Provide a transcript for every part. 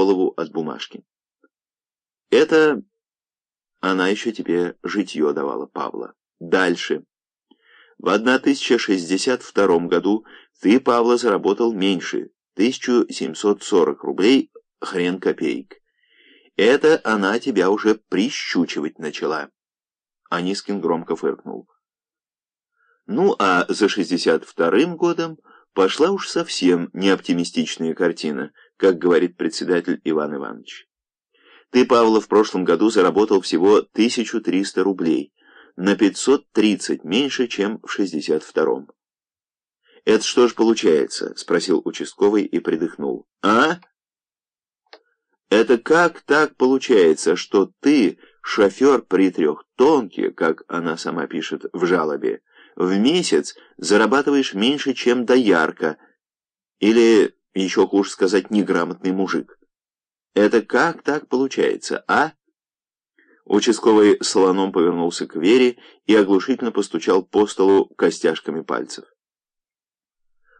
голову от бумажки. Это она еще тебе житье давала, Павла. Дальше. В 1062 году ты, Павла, заработал меньше, 1740 рублей, хрен копеек. Это она тебя уже прищучивать начала. Анискин громко фыркнул. Ну, а за 62-м годом пошла уж совсем неоптимистичная картина, как говорит председатель Иван Иванович. Ты, Павла, в прошлом году заработал всего 1300 рублей, на 530 меньше, чем в 62-м. «Это что ж получается?» — спросил участковый и придыхнул. «А?» «Это как так получается, что ты, шофер при трех тонке, как она сама пишет в жалобе, в месяц зарабатываешь меньше, чем доярка, или, еще хуже сказать, неграмотный мужик?» Это как так получается, а? Участковый слоном повернулся к Вере и оглушительно постучал по столу костяшками пальцев.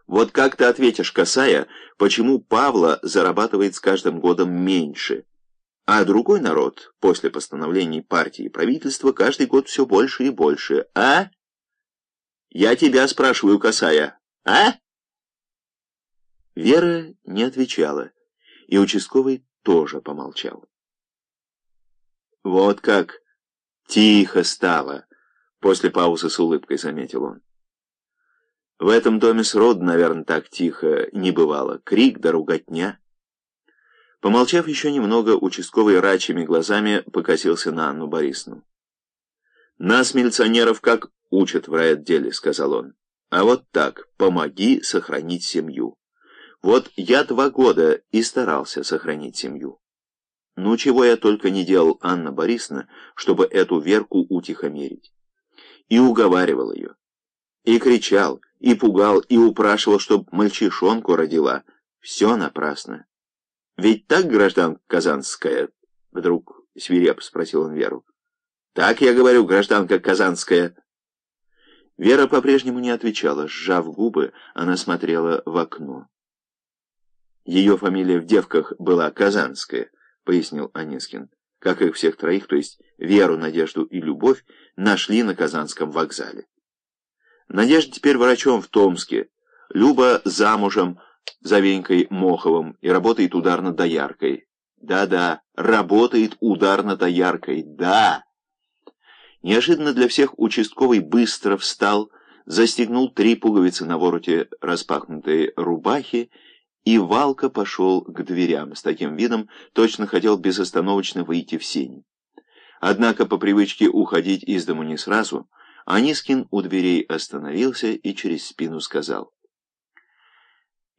Вот как ты ответишь, касая, почему Павла зарабатывает с каждым годом меньше, а другой народ после постановлений партии и правительства каждый год все больше и больше, а? Я тебя спрашиваю, касая, а? Вера не отвечала, и участковый тоже помолчал. «Вот как тихо стало!» — после паузы с улыбкой заметил он. «В этом доме сроду, наверное, так тихо не бывало. Крик да руготня». Помолчав еще немного, участковый рачьими глазами покосился на Анну Борисовну. «Нас, милиционеров, как учат в райотделе», — сказал он. «А вот так, помоги сохранить семью». Вот я два года и старался сохранить семью. Ну, чего я только не делал, Анна Борисовна, чтобы эту Верку утихомирить. И уговаривал ее. И кричал, и пугал, и упрашивал, чтоб мальчишонку родила. Все напрасно. Ведь так, гражданка Казанская? Вдруг свиреп спросил он Веру. Так я говорю, гражданка Казанская. Вера по-прежнему не отвечала. Сжав губы, она смотрела в окно. Ее фамилия в девках была Казанская, пояснил Анискин. Как их всех троих, то есть Веру, Надежду и Любовь, нашли на Казанском вокзале. Надежда теперь врачом в Томске, Люба замужем за Венькой Моховым и работает ударно-дояркой. Да-да, работает ударно-дояркой, да! Неожиданно для всех участковый быстро встал, застегнул три пуговицы на вороте распахнутой рубахи и Валка пошел к дверям с таким видом, точно хотел безостановочно выйти в сень. Однако по привычке уходить из дому не сразу, Анискин у дверей остановился и через спину сказал.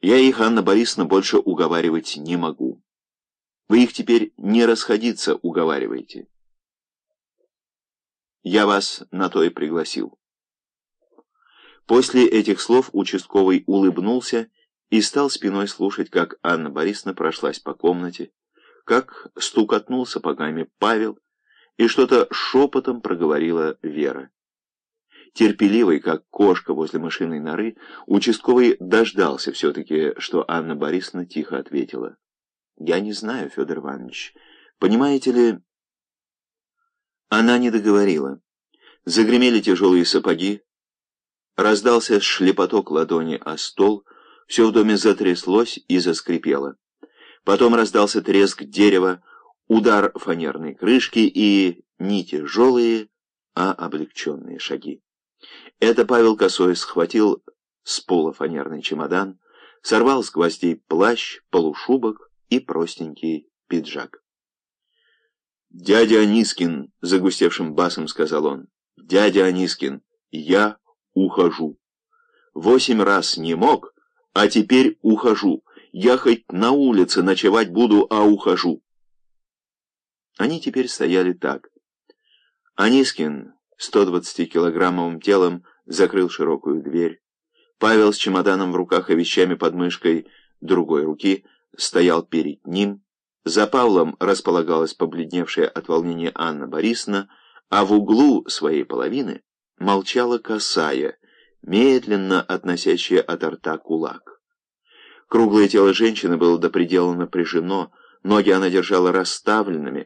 «Я их, Анна Борисовна, больше уговаривать не могу. Вы их теперь не расходиться уговариваете. Я вас на то и пригласил». После этих слов участковый улыбнулся и стал спиной слушать, как Анна Борисовна прошлась по комнате, как стукотнул сапогами Павел, и что-то шепотом проговорила Вера. Терпеливый, как кошка возле мышиной норы, участковый дождался все-таки, что Анна Борисовна тихо ответила. «Я не знаю, Федор Иванович. Понимаете ли...» Она не договорила. Загремели тяжелые сапоги, раздался шлепоток ладони о стол, все в доме затряслось и заскрипело. Потом раздался треск дерева, удар фанерной крышки и не тяжелые, а облегченные шаги. Это Павел Косой схватил с пола фанерный чемодан, сорвал с гвоздей плащ, полушубок и простенький пиджак. «Дядя Анискин», — загустевшим басом сказал он, — «дядя Анискин, я ухожу. Восемь раз не мог, а теперь ухожу. Я хоть на улице ночевать буду, а ухожу. Они теперь стояли так. Анискин 120-килограммовым телом закрыл широкую дверь. Павел с чемоданом в руках и вещами под мышкой другой руки стоял перед ним. За Павлом располагалась побледневшая от волнения Анна Борисовна, а в углу своей половины молчала косая, медленно относящая от рта кулак. Круглое тело женщины было до предела напряжено, Ноги она держала расставленными,